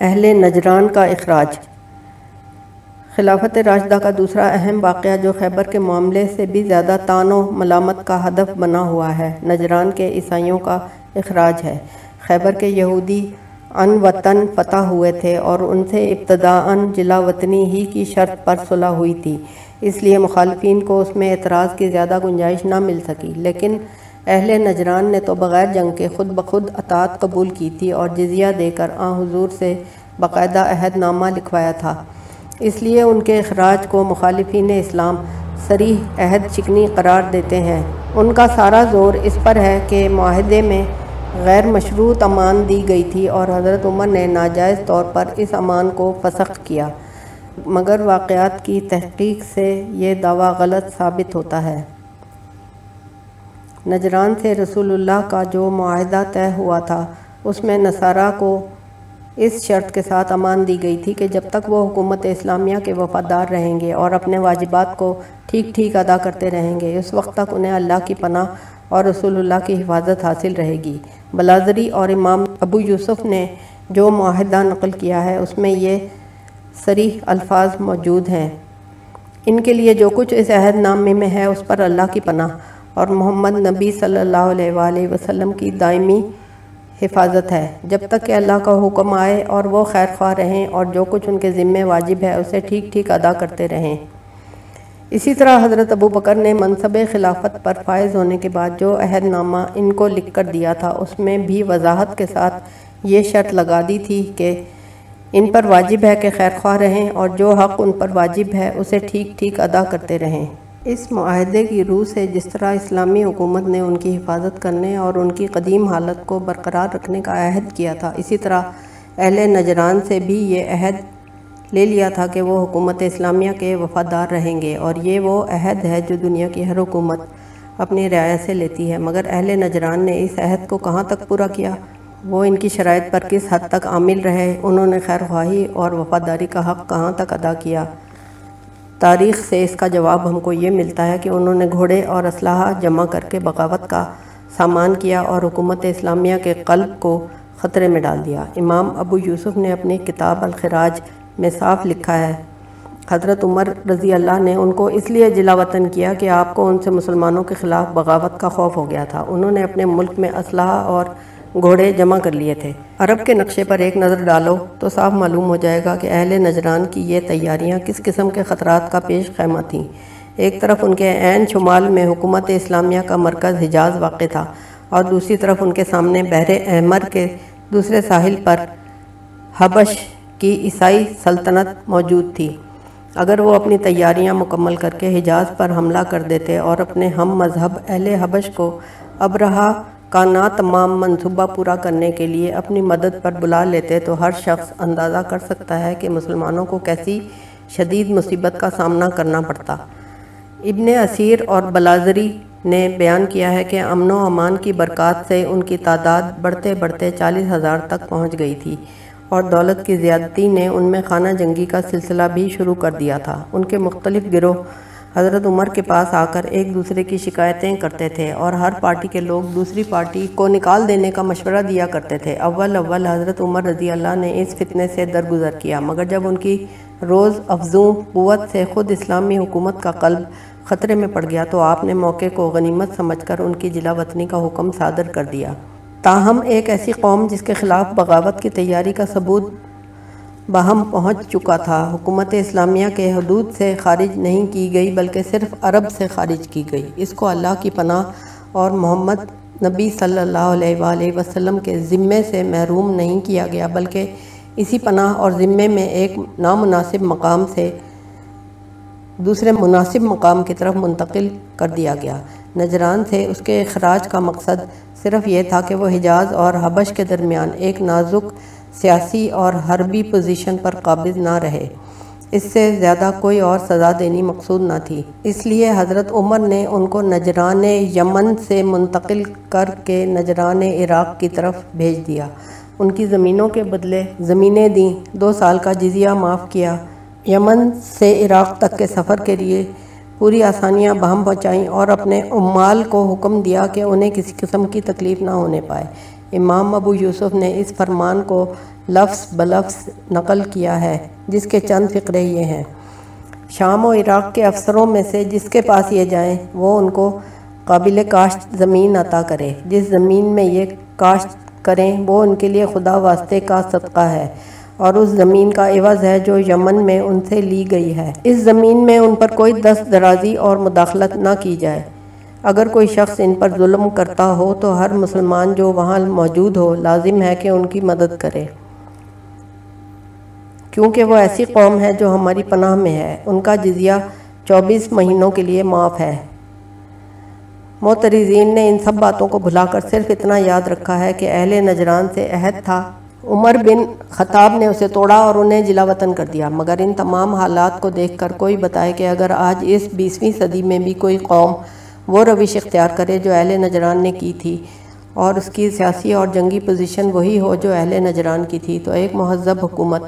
اہل نجران کا اخراج۔ خلافت راشدہ کا دوسرا اہم واقعہ جو خیبر کے معاملے سے بھی زیادہ تان و ملامت کا ہدف بنا ہوا ہے، نجران کے عیسائیوں کا اخراج ہے۔ خیبر کے یہودی ان وطن فتح ہوئے تھے اور ان سے ابتداً جلا وطنی ہی کی شرط پر صلح ہوئی تھی۔ اس لیے مخالفین کو اس میں اعتراض کی زیادہ گنجائش نہ مل سکی، لیکن اہل نجران نے تو بغیر جنگ کے خود بخود اطاعت قبول کی تھی اور جزیہ دے کر آن حضور سے باقاعدہ عہد نامہ لکھوایا تھا۔ اس لیے ان کے اخراج کو مخالفین اسلام سریح عہد چکنی قرار دیتے ہیں۔ ان کا سارا زور اس پر ہے کہ معاہدے میں غیر مشروط امان دی گئی تھی اور حضرت عمر نے ناجائز طور پر اس امان کو فسخ کیا۔ مگر واقعات کی تحقیق سے یہ دعویٰ غلط ثابت ہوتا ہے۔ نجران سے رسول اللہ کا جو معاہدہ طے ہوا تھا، اس میں نصارہ کو اس شرط کے ساتھ امان دی گئی تھی کہ جب تک وہ حکومت اسلامیہ کے وفادار رہیں گے اور اپنے واجبات کو ٹھیک ٹھیک ادا کرتے رہیں گے، اس وقت تک انہیں اللہ کی پناہ اور رسول اللہ کی حفاظت حاصل رہے گی۔ بلازری اور امام ابو یوسف نے جو معاہدہ نقل کیا ہے، اس میں یہ سریح الفاظ موجود ہیں۔ ان کے لیے جو کچھ اس عہد نامے میں ہے، اس پر اللہ کی پناہ۔ اور محمد نبی صلی اللہ علیہ وآلہ وسلم کی دائمی حفاظت ہے۔ جب تک کہ اللہ کا حکم آئے اور وہ خیر خواہ رہیں اور جو کچھ ان کے ذمے واجب ہے اسے ٹھیک ٹھیک ادا کرتے رہیں۔ اسی طرح حضرت ابو بکر نے منصب خلافت پر فائز ہونے کے بعد جو عہد نامہ ان کو لکھ کر دیا تھا، اس میں بھی وضاحت کے ساتھ یہ شرط لگا دی تھی کہ ان پر واجب ہے کہ خیر خواہ رہیں اور جو حق ان پر واجب ہے اسے ٹھیک ٹھیک ادا کرتے رہیں۔ اس معاہدے کی روح سے جس طرح اسلامی حکومت نے ان کی حفاظت کرنے اور ان کی قدیم حالت کو برقرار رکھنے کا عہد کیا تھا، اسی طرح اہل نجران سے بھی یہ عہد لے لیا تھا کہ وہ حکومت اسلامیہ کے وفادار رہیں گے اور یہ وہ عہد ہے جو دنیا کی ہر حکومت اپنی رعایت سے لیتی ہے۔ مگر اہل نجران نے اس عہد کو کہاں تک پورا کیا؟ وہ ان کی شرائط پر کس حد تک عامل رہے؟ انہوں نے خیر خواہی اور وفاداری کا حق کہاں تک ادا کیا؟ تاریخ سے اس کا جواب ہم کو یہ ملتا ہے کہ انہوں نے گھوڑے اور اسلحہ جمع کر کے بغاوت کا سامان کیا اور حکومت اسلامیہ کے قلب کو خطرے میں ڈال دیا۔ امام ابو یوسف نے اپنی کتاب الخراج میں صاف لکھا ہے، حضرت عمر رضی اللہ نے ان کو اس لیے جلا وطن کیا کہ آپ کو ان سے مسلمانوں کے خلاف بغاوت کا خوف ہو گیا تھا۔ انہوں نے اپنے ملک میں اسلحہ اور گھوڑے جمع کر لیے تھے۔ عرب کے نقشے پر ایک نظر ڈالو تو صاف معلوم ہو جائے گا کہ اہل نجران کی یہ تیاریاں کس قسم کے خطرات کا پیش خیمہ تھیں۔ ایک طرف ان کے عین شمال میں حکومت اسلامیہ کا مرکز حجاز واقع تھا اور دوسری طرف ان کے سامنے بحر احمر کے دوسرے ساحل پر حبش کی عیسائی سلطنت موجود تھی۔ اگر وہ اپنی تیاریاں مکمل کر کے حجاز پر حملہ کر دیتے اور اپنے ہم مذہب اہل حبش کو ابرہا کا نا تمام منصوبہ پورا کرنے کے لیے اپنی مدد پر بلا لیتے تو ہر شخص اندازہ کر سکتا ہے کہ مسلمانوں کو کیسی شدید مصیبت کا سامنا کرنا پڑتا۔ ابن اسیر اور بلازری نے بیان کیا ہے کہ امن و امان کی برکات سے ان کی تعداد بڑھتے بڑھتے چالیس ہزار تک پہنچ گئی تھی اور دولت کی زیادتی نے ان میں خانہ جنگی کا سلسلہ بھی شروع کر دیا تھا۔ ان کے مختلف گروہ حضرت عمر کے پاس آ کر ایک دوسرے کی شکایتیں کرتے تھے اور ہر پارٹی کے لوگ دوسری پارٹی کو نکال دینے کا مشورہ دیا کرتے تھے۔ اول اول حضرت عمر رضی اللہ نے اس فتنے سے درگزر کیا، مگر جب ان کی روز افزوں قوت سے خود اسلامی حکومت کا قلب خطرے میں پڑ گیا تو آپ نے موقع کو غنیمت سمجھ کر ان کی جلا وطنی کا حکم صادر کر دیا۔ تاہم، ایک ایسی قوم جس کے خلاف بغاوت کی تیاری کا ثبوت باہم پہنچ چکا تھا۔ حکومت اسلامیہ کے حدود سے خارج نہیں کی گئی، بلکہ صرف عرب سے خارج کی گئی۔ اس کو اللہ کی پناہ اور محمد نبی صلی اللہ علیہ وآلہ وسلم کے ذمے سے محروم نہیں کیا گیا، بلکہ اسی پناہ اور ذمے میں ایک نامناسب مقام سے دوسرے مناسب مقام کی طرف منتقل کر دیا گیا۔ نجران سے اس کے اخراج کا مقصد صرف یہ تھا کہ وہ حجاز اور حبش کے درمیان ایک نازک سیاسی اور حربی پوزیشن پر قابض نہ رہے۔ اس سے زیادہ کوئی اور سزا دینی مقصود نہ تھی۔ اس لیے حضرت عمر نے ان کو نجران یمن سے منتقل کر کے نجران عراق کی طرف بھیج دیا۔ ان کی زمینوں کے بدلے زمینیں دیں۔ دو سال کا جزیہ معاف کیا۔ یمن سے عراق تک کے سفر کے لیے پوری آسانیاں بہم پہنچائیں اور اپنے عمال کو حکم دیا کہ انہیں کسی قسم کی تکلیف نہ ہونے پائے۔ امام ابو یوسف نے اس فرمان کو لفظ بلفظ نقل کیا ہے، جس کے چند فقرے یہ ہیں۔ شام و عراق کے افسروں میں سے جس کے پاس یہ جائیں، وہ ان کو قابل کاشت زمین عطا کرے۔ جس زمین میں یہ کاشت کریں، وہ ان کے لیے خدا واسطے کا صدقہ ہے۔ اور اس زمین کا عوض ہے جو یمن میں ان سے لی گئی ہے۔ اس زمین میں ان پر کوئی دست درازی اور مداخلت نہ کی جائے۔ اگر کوئی شخص ان پر ظلم کرتا ہو تو ہر مسلمان جو وہاں موجود ہو لازم ہے کہ ان کی مدد کرے۔ کیونکہ وہ ایسی قوم ہے جو ہماری پناہ میں ہے۔ ان کا جزیہ چوبیس مہینوں کے لیے معاف ہے۔ موتریزین نے ان سب باتوں کو بھلا کر صرف اتنا یاد رکھا ہے کہ اہل نجران سے عہد تھا۔ عمر بن خطاب نے اسے توڑا اور انہیں جلا وطن کر دیا۔ مگر ان تمام حالات کو دیکھ کر کوئی بتائے کہ اگر آج اس بیسویں صدی میں بھی کوئی قوم وہ روش اختیار کرے جو اہل نجران نے کی تھی اور اس کی سیاسی اور جنگی پوزیشن وہی ہو جو اہل نجران کی تھی۔ تو ایک مہذب حکومت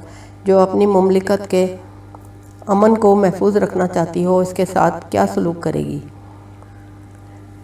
جو اپنی مملکت کے امن کو محفوظ رکھنا چاہتی ہو، اس کے ساتھ کیا سلوک کرے گی؟